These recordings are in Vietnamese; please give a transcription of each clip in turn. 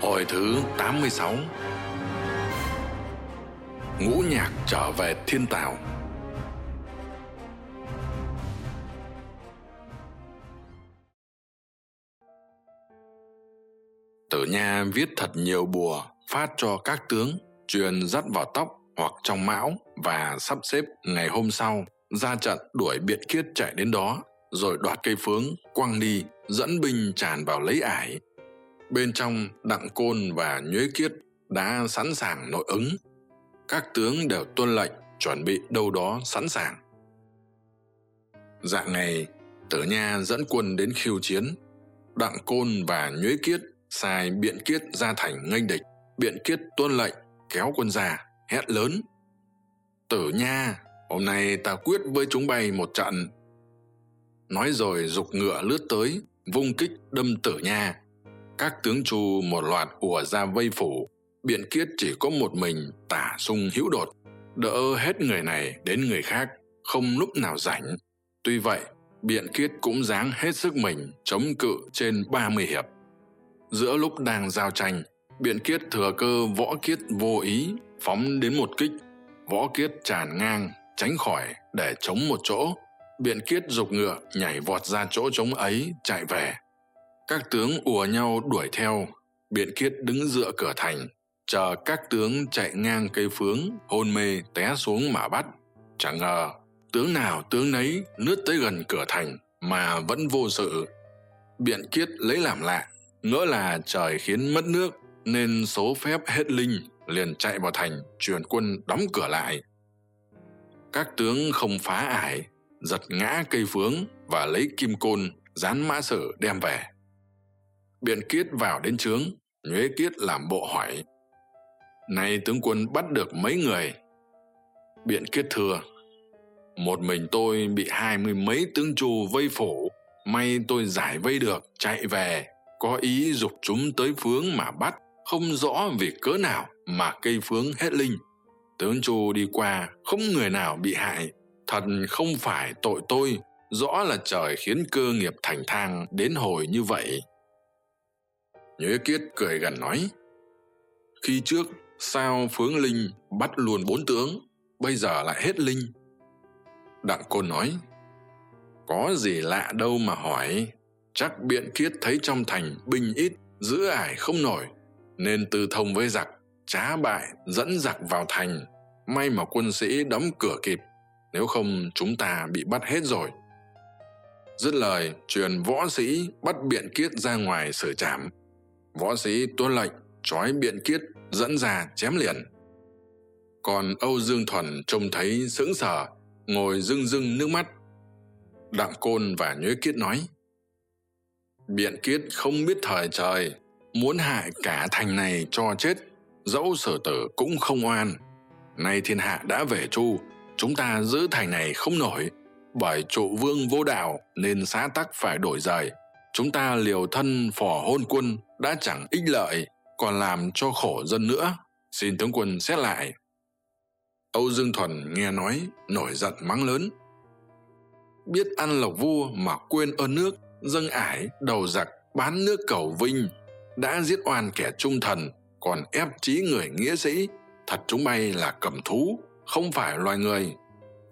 Hồi thứ 86 Ngũ nhạc trở về thiên tảo Tử Nha viết thật nhiều bùa phát cho các tướng, truyền dắt vào tóc hoặc trong mão và sắp xếp ngày hôm sau ra trận đuổi biện kiết chạy đến đó rồi đoạt cây phướng quăng đi dẫn binh tràn vào lấy ải bên trong đặng côn và nhuế kiết đã sẵn sàng nội ứng. Các tướng đều tuân lệnh, chuẩn bị đâu đó sẵn sàng. Dạng ngày, tử nha dẫn quân đến khiêu chiến. Đặng côn và nhuế kiết sai biện kiết ra thành nghênh địch. Biện kiết tuân lệnh, kéo quân ra, hét lớn. Tử nha, hôm nay ta quyết với chúng bay một trận. Nói rồi g ngựa lướt tới, vung kích đâm tử nha các tướng chu một loạt ùa ra vây phủ. Biện kiết chỉ có một mình tả sung hữu đột. Đỡ hết người này đến người khác, không lúc nào rảnh. Tuy vậy, biện kiết cũng dáng hết sức mình chống cự trên ba mươi hiệp. Giữa lúc đang giao tranh, biện kiết thừa cơ võ kiết vô ý, phóng đến một kích. Võ kiết tràn ngang, tránh khỏi để chống một chỗ. Biện kiết dục ngựa nhảy vọt ra chỗ trống ấy, chạy về các tướng ùa nhau đuổi theo, biện kiết đứng dựa cửa thành, chờ các tướng chạy ngang cây phướng, hôn mê té xuống mà bắt. Chẳng ngờ, tướng nào tướng nấy lướt tới gần cửa thành mà vẫn vô sự. Biện kiết lấy làm lạ, ngỡ là trời khiến mất nước, nên số phép hết linh liền chạy vào thành truyền quân đóng cửa lại. Các tướng không phá ải, giật ngã cây phướng và lấy kim côn dán mã sử đem về biện kiết vào đến trướng, nhuế kiết làm bộ hỏi. Nay tướng quân bắt được mấy người? Biện kiết thưa, một mình tôi bị hai mươi mấy tướng trù vây phủ, may tôi giải vây được, chạy về. Có ý dục chúng tới phướng mà bắt, không rõ vì cớ nào mà cây phướng hết linh. Tướng chu đi qua, không người nào bị hại. Thật không phải tội tôi, rõ là trời khiến cơ nghiệp thành thang đến hồi như vậy nhuế kiết cười gần nói. Khi trước, sao phướng linh bắt luôn bốn tướng, bây giờ lại hết linh? Đặng côn nói, có gì lạ đâu mà hỏi. Chắc biện kiết thấy trong thành binh ít, giữ ải không nổi. Nên tư thông với giặc, trá bại, dẫn giặc vào thành. May mà quân sĩ đóng cửa kịp, nếu không chúng ta bị bắt hết rồi. Dứt lời, truyền võ sĩ bắt biện kiết ra ngoài xử trảm võ sĩ tuân lệnh trói biện kiết, dẫn ra chém liền. Còn âu dương thuần trông thấy sững sờ, ngồi rưng rưng nước mắt. Đặng côn và nhuế kiết nói, biện kiết không biết thời trời, muốn hại cả thành này cho chết, dẫu sở tử cũng không oan. Nay thiên hạ đã về chu, chúng ta giữ thành này không nổi, bởi trụ vương vô đạo nên xã tắc phải đổi rời chúng ta liều thân phò hôn quân đã chẳng ích lợi, còn làm cho khổ dân nữa. Xin tướng quân xét lại. Âu dương thuần nghe nói, nổi giận mắng lớn. Biết ăn lộc vua mà quên ơn nước, dâng ải, đầu giặc, bán nước cầu vinh, đã giết oan kẻ trung thần, còn ép trí người nghĩa sĩ, thật chúng bay là cầm thú, không phải loài người.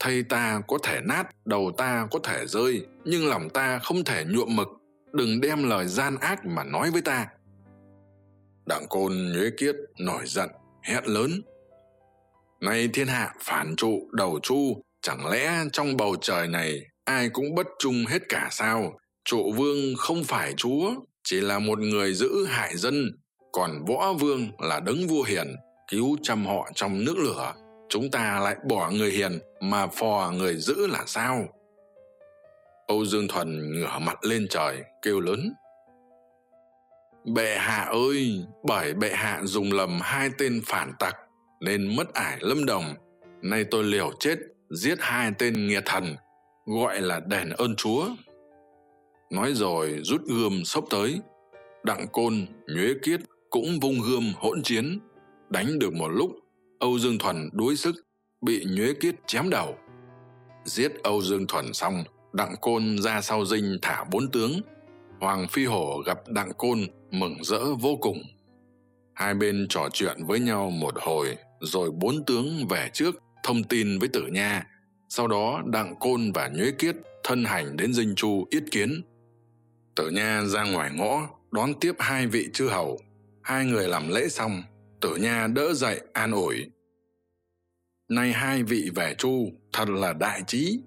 Thây ta có thể nát, đầu ta có thể rơi, nhưng lòng ta không thể nhuộm mực đừng đem lời gian ác mà nói với ta. Đặng côn nhuế kiết, nổi giận, hét lớn. Nay thiên hạ phản trụ, đầu chu chẳng lẽ trong bầu trời này ai cũng bất trung hết cả sao? Trụ vương không phải chúa, chỉ là một người giữ hại dân, còn võ vương là đấng vua hiền, cứu chăm họ trong nước lửa. Chúng ta lại bỏ người hiền mà phò người giữ là sao? Âu dương thuần ngửa mặt lên trời, kêu lớn. Bệ hạ ơi, bởi bệ hạ dùng lầm hai tên phản tặc, nên mất ải lâm đồng. Nay tôi liều chết giết hai tên nghiệt thần, gọi là đền ơn chúa. Nói rồi rút gươm xốc tới, đặng côn, nhuế kiết cũng vung gươm hỗn chiến. Đánh được một lúc, âu dương thuần đuối sức, bị nhuế kiết chém đầu. Giết âu dương thuần xong đặng côn ra sau dinh thả bốn tướng. Hoàng phi hổ gặp đặng côn mừng rỡ vô cùng. Hai bên trò chuyện với nhau một hồi, rồi bốn tướng về trước, thông tin với tử nha. Sau đó, đặng côn và nhuế kiết thân hành đến dinh chu yết kiến. Tử nha ra ngoài ngõ, đón tiếp hai vị chư hầu. Hai người làm lễ xong, tử nha đỡ dậy an ủi. Nay hai vị về chu, thật là đại trí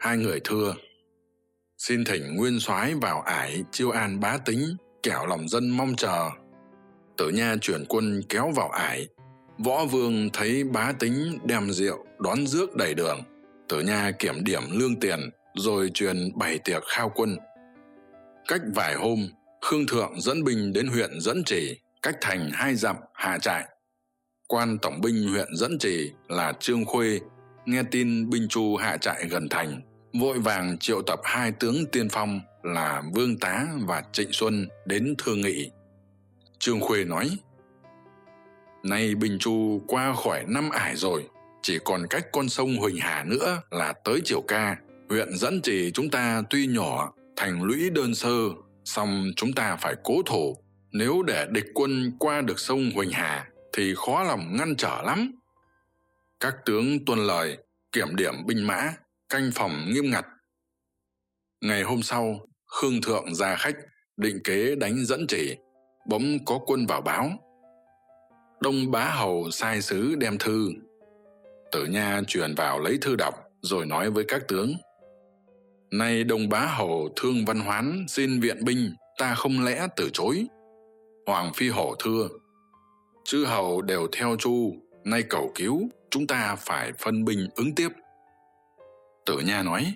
hai người thưa. Xin thỉnh nguyên soái vào ải chiêu an bá tính, kẻo lòng dân mong chờ. Tử nha chuyển quân kéo vào ải. Võ vương thấy bá tính đem rượu đón rước đầy đường. Tử nha kiểm điểm lương tiền, rồi truyền bày tiệc khao quân. Cách vài hôm, khương thượng dẫn binh đến huyện dẫn trì, cách thành hai dặm hạ trại. Quan tổng binh huyện dẫn trì là trương khuê, nghe tin binh chu hạ trại gần thành vội vàng triệu tập hai tướng tiên phong là vương tá và trịnh xuân đến thương nghị. Trương khuê nói, nay Bình chu qua khỏi năm ải rồi, chỉ còn cách con sông huỳnh hà nữa là tới triều ca. Huyện dẫn trì chúng ta tuy nhỏ, thành lũy đơn sơ, song chúng ta phải cố thủ nếu để địch quân qua được sông huỳnh hà thì khó lòng ngăn trở lắm. Các tướng tuân lời, kiểm điểm binh mã canh phòng nghiêm ngặt. Ngày hôm sau, khương thượng ra khách, định kế đánh dẫn chỉ, bỗng có quân vào báo. Đông bá hầu sai sứ đem thư. Tử nha truyền vào lấy thư đọc, rồi nói với các tướng. Nay đông bá hầu thương văn hoán, xin viện binh, ta không lẽ từ chối? Hoàng phi hổ thưa. Chư hầu đều theo chu, nay cầu cứu, chúng ta phải phân binh ứng tiếp tử nha nói,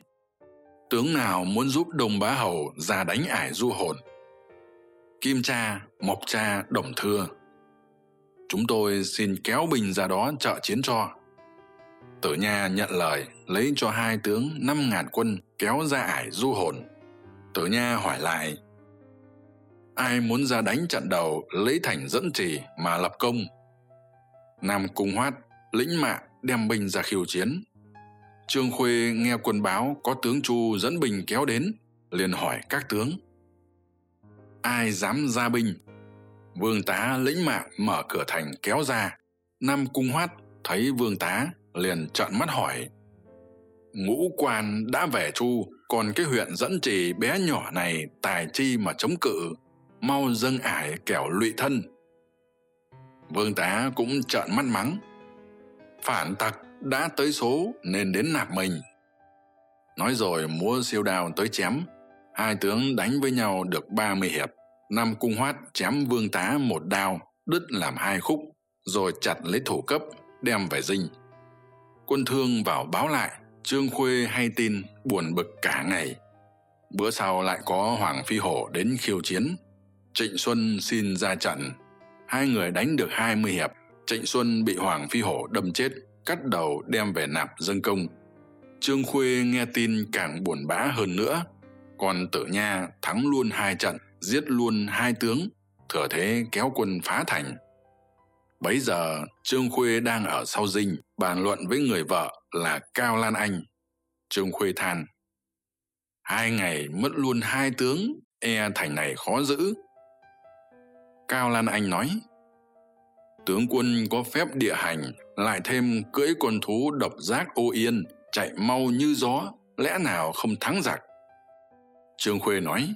tướng nào muốn giúp đông bá hầu ra đánh ải du hồn? Kim cha, mộc cha, đồng thưa. Chúng tôi xin kéo binh ra đó trợ chiến cho. Tử nha nhận lời, lấy cho hai tướng năm ngàn quân kéo ra ải du hồn. Tử nha hỏi lại, ai muốn ra đánh trận đầu lấy thành dẫn trì mà lập công? Nam cung hoát lĩnh mạng đem binh ra khiêu chiến trương khuê nghe quân báo có tướng chu dẫn binh kéo đến, liền hỏi các tướng. Ai dám ra binh? Vương tá lĩnh mạng mở cửa thành kéo ra. Nam cung hoát thấy vương tá, liền trợn mắt hỏi. Ngũ quan đã về chu, còn cái huyện dẫn trì bé nhỏ này tài chi mà chống cự, mau dâng ải kẻo lụy thân. Vương tá cũng trợn mắt mắng. Phản tặc đã tới số nên đến nạp mình. Nói rồi múa siêu đao tới chém. Hai tướng đánh với nhau được ba mươi hiệp. Năm cung hoát chém vương tá một đao, đứt làm hai khúc, rồi chặt lấy thủ cấp, đem về dinh. Quân thương vào báo lại, trương khuê hay tin, buồn bực cả ngày. Bữa sau lại có hoàng phi hổ đến khiêu chiến. Trịnh xuân xin ra trận. Hai người đánh được hai mươi hiệp, trịnh xuân bị hoàng phi hổ đâm chết cắt đầu đem về nạp dân công. Trương khuê nghe tin càng buồn bã hơn nữa. Còn tử nha thắng luôn hai trận, giết luôn hai tướng, thừa thế kéo quân phá thành. Bấy giờ, trương khuê đang ở sau dinh, bàn luận với người vợ là cao lan anh. Trương khuê than, hai ngày mất luôn hai tướng e thành này khó giữ. Cao lan anh nói, tướng quân có phép địa hành lại thêm cưỡi con thú độc giác ô yên, chạy mau như gió, lẽ nào không thắng giặc? Trương khuê nói,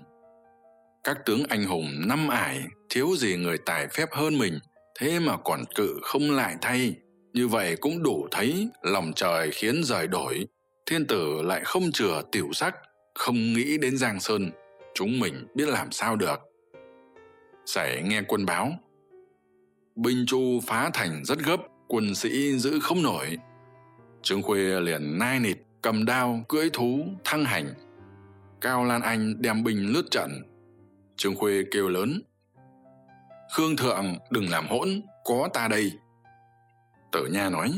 các tướng anh hùng năm ải, thiếu gì người tài phép hơn mình, thế mà còn cự không lại thay. Như vậy cũng đủ thấy lòng trời khiến rời đổi, thiên tử lại không chừa tiểu sắc, không nghĩ đến giang sơn. Chúng mình biết làm sao được. Sảy nghe quân báo. Binh chu phá thành rất gấp quân sĩ giữ không nổi. Trương khuê liền nai nịt, cầm đao, cưỡi thú, thăng hành. Cao lan anh đem binh lướt trận. Trương khuê kêu lớn, khương thượng, đừng làm hỗn, có ta đây. Tử nha nói,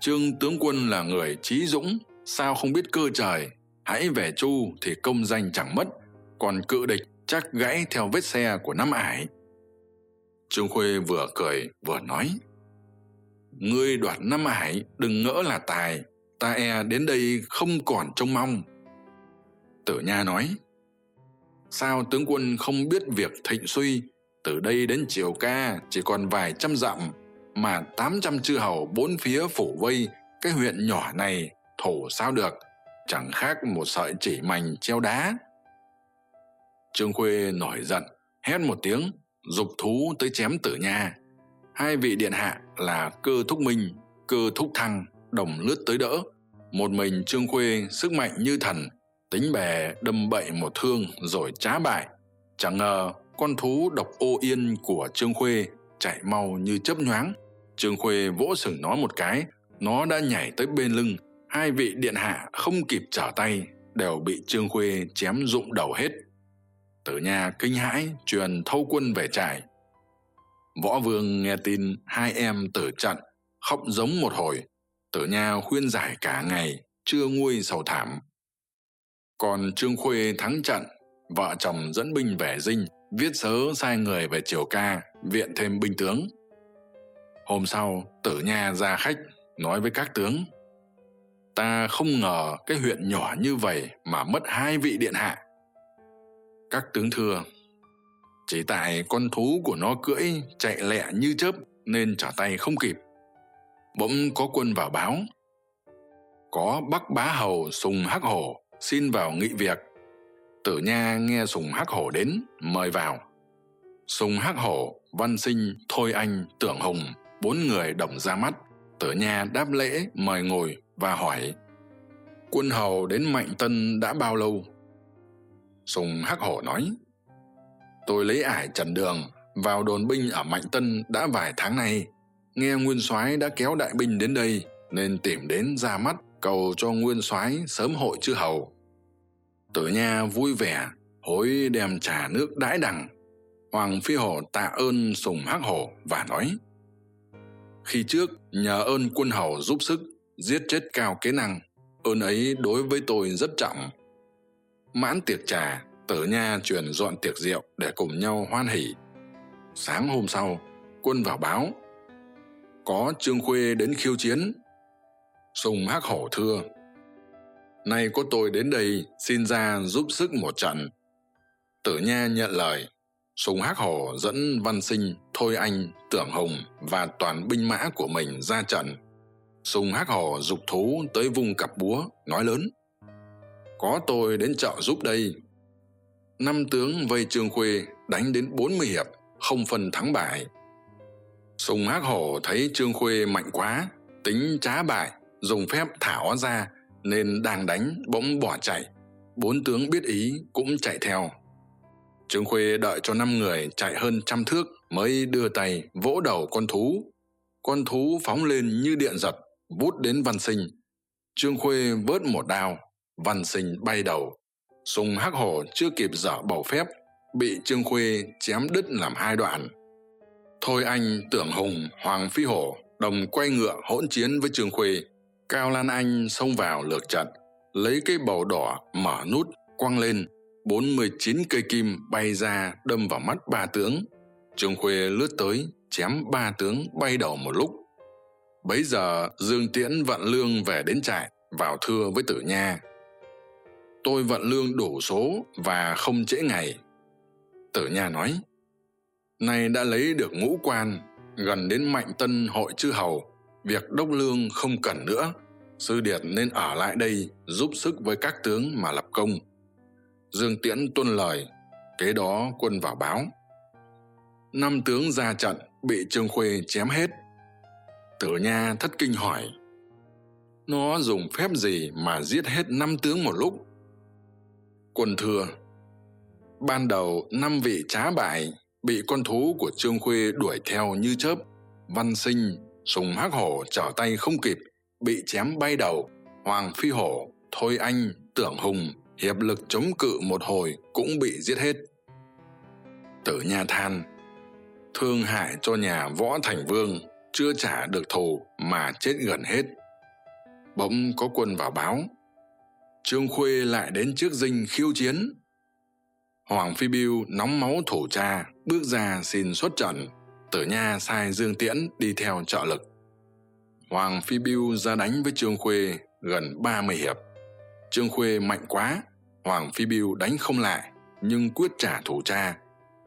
trương tướng quân là người trí dũng, sao không biết cơ trời? Hãy về chu thì công danh chẳng mất, còn cự địch chắc gãy theo vết xe của năm ải. Trương khuê vừa cười vừa nói ngươi đoạt năm ải đừng ngỡ là tài. Ta e đến đây không còn trông mong. Tử nha nói, sao tướng quân không biết việc thịnh suy? Từ đây đến triều ca chỉ còn vài trăm dặm, mà tám trăm chư hầu bốn phía phủ vây cái huyện nhỏ này, thổ sao được? Chẳng khác một sợi chỉ mành treo đá. Trương khuê nổi giận, hét một tiếng, dục thú tới chém tử nha. Hai vị điện hạ là cơ thúc minh, cơ thúc thăng, đồng lướt tới đỡ. Một mình trương khuê sức mạnh như thần, tính bè đâm bậy một thương rồi trá bại. Chẳng ngờ con thú độc ô yên của trương khuê chạy mau như chớp nhoáng. Trương khuê vỗ sừng nó một cái, nó đã nhảy tới bên lưng. Hai vị điện hạ không kịp trở tay, đều bị trương khuê chém rụng đầu hết. Tử nha kinh hãi, truyền thâu quân về trại võ vương nghe tin, hai em tử trận, khóc giống một hồi. Tử nha khuyên giải cả ngày, chưa nguôi sầu thảm. Còn trương khuê thắng trận, vợ chồng dẫn binh về dinh, viết sớ sai người về triều ca, viện thêm binh tướng. Hôm sau, tử nha ra khách, nói với các tướng, ta không ngờ cái huyện nhỏ như vậy mà mất hai vị điện hạ. Các tướng thưa chỉ tại con thú của nó cưỡi chạy lẹ như chớp nên trở tay không kịp. Bỗng có quân vào báo. Có bắc bá hầu sùng hắc hổ xin vào nghị việc. Tử nha nghe sùng hắc hổ đến, mời vào. Sùng hắc hổ, văn sinh, thôi anh, tưởng hùng, bốn người đồng ra mắt. Tử nha đáp lễ, mời ngồi và hỏi, quân hầu đến mạnh tân đã bao lâu? Sùng hắc hổ nói tôi lấy ải trần đường, vào đồn binh ở mạnh tân đã vài tháng nay. Nghe nguyên soái đã kéo đại binh đến đây, nên tìm đến ra mắt, cầu cho nguyên soái sớm hội chư hầu. Tử nha vui vẻ, hối đem trà nước đãi đằng. Hoàng phi hổ tạ ơn sùng hắc hổ và nói, khi trước, nhờ ơn quân hầu giúp sức, giết chết cao kế năng, ơn ấy đối với tôi rất trọng. Mãn tiệc trà tử nha truyền dọn tiệc rượu để cùng nhau hoan hỉ sáng hôm sau, quân vào báo. Có trương khuê đến khiêu chiến. Sùng hắc hổ thưa, nay có tôi đến đây xin ra giúp sức một trận. Tử nha nhận lời. Sùng hắc hổ dẫn văn sinh thôi anh, tưởng hùng và toàn binh mã của mình ra trận. Sùng hắc hổ dục thú tới vùng cặp búa, nói lớn, có tôi đến trợ giúp đây năm tướng vây trương khuê đánh đến bốn mươi hiệp, không phân thắng bại. Sùng hắc hổ thấy trương khuê mạnh quá, tính trá bại, dùng phép thả ó ra nên đang đánh bỗng bỏ chạy. Bốn tướng biết ý cũng chạy theo. Trương khuê đợi cho năm người chạy hơn trăm thước mới đưa tay vỗ đầu con thú. Con thú phóng lên như điện giật, vút đến văn sinh. Trương khuê vớt một đao, văn sinh bay đầu sùng hắc hổ chưa kịp dở bầu phép, bị trương khuê chém đứt làm hai đoạn. Thôi anh tưởng hùng, hoàng phi hổ đồng quay ngựa hỗn chiến với trương khuê, cao lan anh xông vào lược trận, lấy cái bầu đỏ mở nút, quăng lên, bốn mươi chín cây kim bay ra đâm vào mắt ba tướng. Trương khuê lướt tới, chém ba tướng bay đầu một lúc. Bấy giờ dương tiễn, vận lương về đến trại, vào thưa với tử nha tôi vận lương đủ số và không trễ ngày. Tử nha nói, nay đã lấy được ngũ quan, gần đến mạnh tân hội chư hầu, việc đốc lương không cần nữa. Sư điệt nên ở lại đây giúp sức với các tướng mà lập công. Dương tiễn tuân lời, kế đó quân vào báo. Năm tướng ra trận, bị trương khuê chém hết. Tử nha thất kinh hỏi, nó dùng phép gì mà giết hết năm tướng một lúc? Quân thưa, ban đầu năm vị trá bại bị con thú của trương khuê đuổi theo như chớp, văn sinh, sùng hắc hổ trở tay không kịp, bị chém bay đầu, hoàng phi hổ, thôi anh, tưởng hùng, hiệp lực chống cự một hồi cũng bị giết hết. Tử nha than, thương hại cho nhà võ thành vương, chưa trả được thù mà chết gần hết. Bỗng có quân vào báo trương khuê lại đến trước dinh khiêu chiến. Hoàng phi biêu nóng máu thủ cha bước ra xin xuất trận. Tử nha sai dương tiễn đi theo trợ lực. Hoàng phi biêu ra đánh với trương khuê gần ba mươi hiệp. Trương khuê mạnh quá, hoàng phi biêu đánh không lại, nhưng quyết trả thủ cha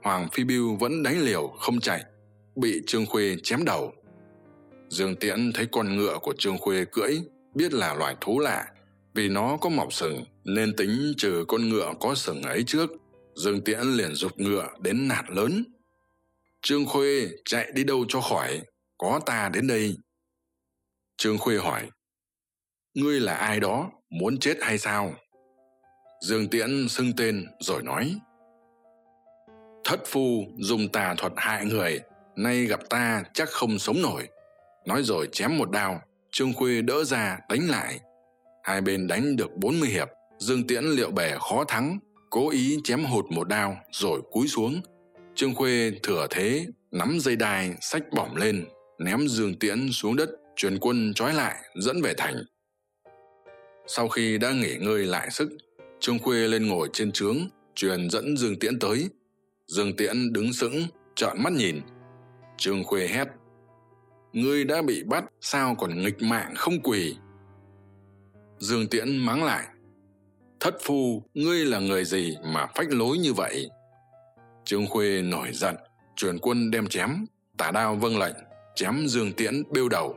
hoàng phi biêu vẫn đánh liều, không chạy, bị trương khuê chém đầu. Dương tiễn thấy con ngựa của trương khuê cưỡi, biết là loài thú lạ vì nó có mọc sừng, nên tính trừ con ngựa có sừng ấy trước. Dương tiễn liền giục ngựa đến nạt lớn. Trương khuê chạy đi đâu cho khỏi, có ta đến đây? Trương khuê hỏi, ngươi là ai đó, muốn chết hay sao? Dương tiễn xưng tên rồi nói, thất phu dùng tà thuật hại người, nay gặp ta chắc không sống nổi. Nói rồi chém một đao, trương khuê đỡ ra đánh lại hai bên đánh được bốn mươi hiệp, dương tiễn liệu bè khó thắng, cố ý chém hụt một đao rồi cúi xuống. Trương khuê thừa thế, nắm dây đai, xách bỏm lên, ném dương tiễn xuống đất, truyền quân trói lại, dẫn về thành. Sau khi đã nghỉ ngơi lại sức, trương khuê lên ngồi trên trướng, truyền dẫn dương tiễn tới. Dương tiễn đứng sững, trợn mắt nhìn. Trương khuê hét, ngươi đã bị bắt, sao còn nghịch mạng không quỳ? Dương tiễn mắng lại. Thất phu, ngươi là người gì mà phách lối như vậy? Trương khuê nổi giận, truyền quân đem chém, tả đao vâng lệnh, chém dương tiễn bêu đầu.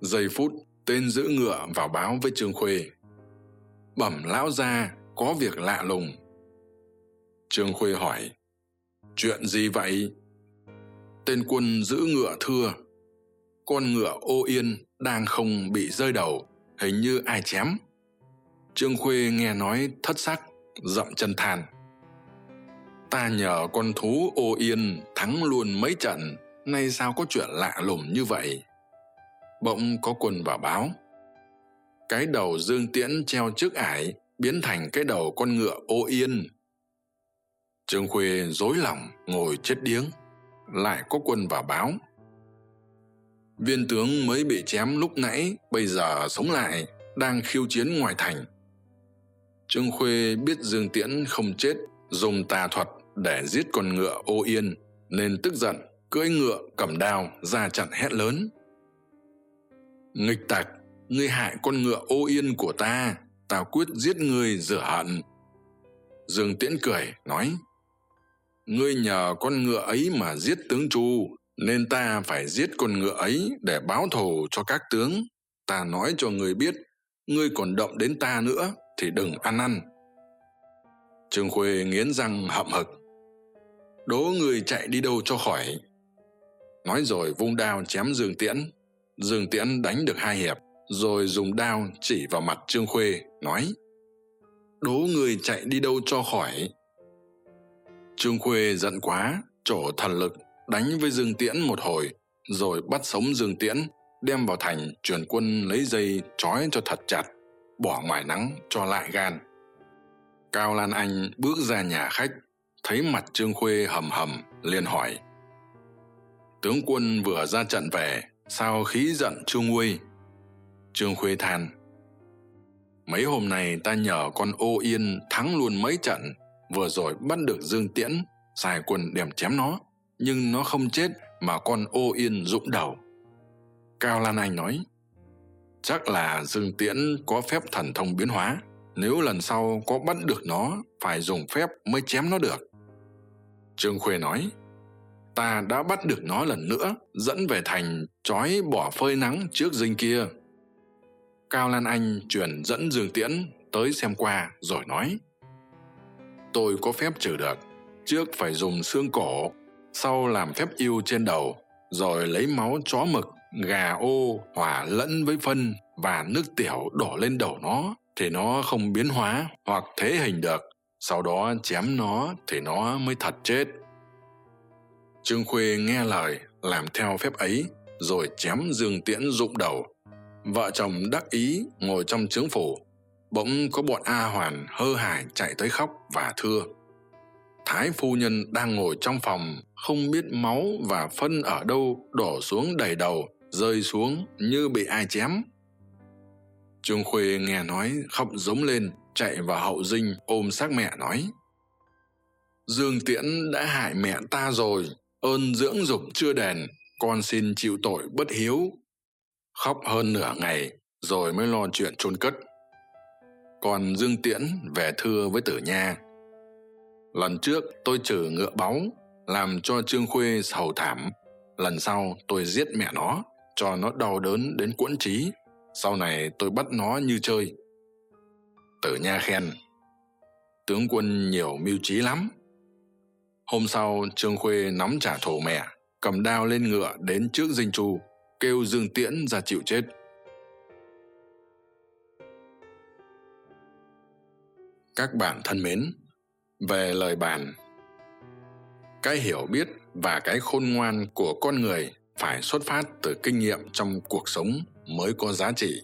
Giây phút, tên giữ ngựa vào báo với trương khuê. Bẩm lão gia, có việc lạ lùng. Trương khuê hỏi, chuyện gì vậy? Tên quân giữ ngựa thưa. Con ngựa ô yên đang không bị rơi đầu hình như ai chém. Trương khuê nghe nói thất sắc dậm chân than. Ta nhờ con thú ô yên thắng luôn mấy trận, nay sao có chuyện lạ lùng như vậy? Bỗng có quân vào báo. Cái đầu dương tiễn treo trước ải, biến thành cái đầu con ngựa ô yên. Trương khuê rối lòng, ngồi chết điếng. Lại có quân vào báo viên tướng mới bị chém lúc nãy, bây giờ sống lại, đang khiêu chiến ngoài thành. Trương khuê biết dương tiễn không chết, dùng tà thuật để giết con ngựa ô yên, nên tức giận, cưỡi ngựa cầm đao ra chặn hét lớn. Nghịch tặc, ngươi hại con ngựa ô yên của ta ta quyết giết ngươi rửa hận. Dương tiễn cười, nói, ngươi nhờ con ngựa ấy mà giết tướng chu nên ta phải giết con ngựa ấy để báo thù cho các tướng. Ta nói cho người biết, ngươi còn động đến ta nữa thì đừng ăn ăn. Trương khuê nghiến răng hậm hực. Đố người chạy đi đâu cho khỏi? Nói rồi vung đao chém dương tiễn. Dương tiễn đánh được hai hiệp, rồi dùng đao chỉ vào mặt trương khuê, nói, đố người chạy đi đâu cho khỏi? Trương khuê giận quá, trổ thần lực đánh với dương tiễn một hồi, rồi bắt sống dương tiễn, đem vào thành truyền quân lấy dây trói cho thật chặt, bỏ ngoài nắng cho lại gan. Cao lan anh bước ra nhà khách, thấy mặt trương khuê hầm hầm, liền hỏi, tướng quân vừa ra trận về, sao khí giận chưa nguôi trương khuê than, mấy hôm nay ta nhờ con ô yên thắng luôn mấy trận, vừa rồi bắt được dương tiễn xài quân đem chém nó nhưng nó không chết mà con ô yên rụng đầu. Cao lan anh nói, chắc là dương tiễn có phép thần thông biến hóa. Nếu lần sau có bắt được nó, phải dùng phép mới chém nó được. Trương khuê nói, ta đã bắt được nó lần nữa, dẫn về thành trói bỏ phơi nắng trước dinh kia. Cao lan anh truyền dẫn dương tiễn tới xem qua rồi nói, tôi có phép trừ được, trước phải dùng xương cổ sau làm phép yêu trên đầu, rồi lấy máu chó mực, gà ô hòa lẫn với phân và nước tiểu đổ lên đầu nó thì nó không biến hóa hoặc thế hình được. Sau đó chém nó thì nó mới thật chết. Trương khuê nghe lời, làm theo phép ấy, rồi chém dương tiễn rụng đầu. Vợ chồng đắc ý ngồi trong trướng phủ, bỗng có bọn a hoàn hơ hải chạy tới khóc và thưa. Thái phu nhân đang ngồi trong phòng không biết máu và phân ở đâu đổ xuống đầy đầu, rơi xuống như bị ai chém. Trương khuê nghe nói, khóc giống lên, chạy vào hậu dinh, ôm xác mẹ nói, dương tiễn đã hại mẹ ta rồi, ơn dưỡng dục chưa đền, con xin chịu tội bất hiếu. Khóc hơn nửa ngày, rồi mới lo chuyện chôn cất. Còn dương tiễn về thưa với tử nha, lần trước tôi trừ ngựa báu làm cho trương khuê sầu thảm. Lần sau tôi giết mẹ nó, cho nó đau đớn đến quẫn trí sau này tôi bắt nó như chơi. Tử nha khen, tướng quân nhiều mưu trí lắm. Hôm sau, trương khuê nắm trả thù mẹ, cầm đao lên ngựa đến trước dinh chu, kêu dương tiễn ra chịu chết. Các bạn thân mến, về lời bàn cái hiểu biết và cái khôn ngoan của con người phải xuất phát từ kinh nghiệm trong cuộc sống mới có giá trị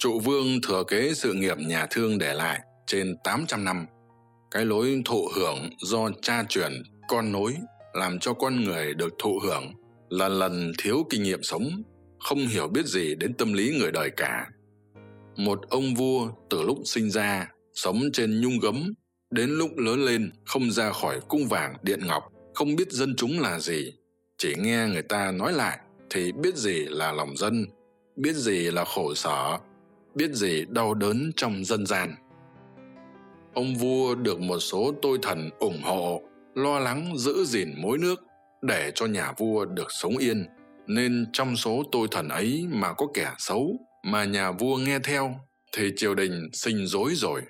trụ vương thừa kế sự nghiệp nhà thương để lại trên 800 năm. Cái lối thụ hưởng do cha truyền, con nối làm cho con người được thụ hưởng là lần thiếu kinh nghiệm sống, không hiểu biết gì đến tâm lý người đời cả. Một ông vua từ lúc sinh ra, sống trên nhung gấm, đến lúc lớn lên không ra khỏi cung vàng điện ngọc, không biết dân chúng là gì. Chỉ nghe người ta nói lại thì biết gì là lòng dân, biết gì là khổ sở, biết gì đau đớn trong dân gian. Ông vua được một số tôi thần ủng hộ lo lắng giữ gìn mối nước để cho nhà vua được sống yên. Nên trong số tôi thần ấy mà có kẻ xấu mà nhà vua nghe theo thì triều đình sinh rối rồi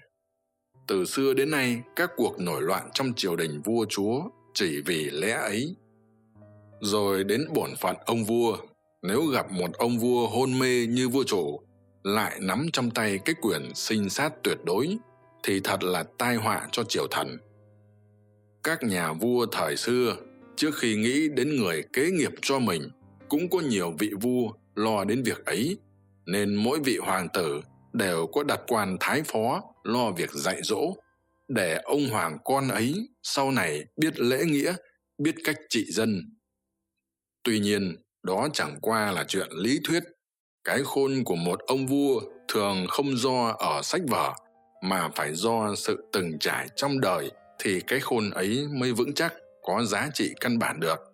từ xưa đến nay, các cuộc nổi loạn trong triều đình vua chúa chỉ vì lẽ ấy. Rồi đến bổn phận ông vua, nếu gặp một ông vua hôn mê như vua chủ, lại nắm trong tay cái quyền sinh sát tuyệt đối, thì thật là tai họa cho triều thần. Các nhà vua thời xưa, trước khi nghĩ đến người kế nghiệp cho mình, cũng có nhiều vị vua lo đến việc ấy, nên mỗi vị hoàng tử đều có đặt quan thái phó lo việc dạy dỗ, để ông hoàng con ấy sau này biết lễ nghĩa, biết cách trị dân. Tuy nhiên, đó chẳng qua là chuyện lý thuyết. Cái khôn của một ông vua thường không do ở sách vở, mà phải do sự từng trải trong đời thì cái khôn ấy mới vững chắc, có giá trị căn bản được.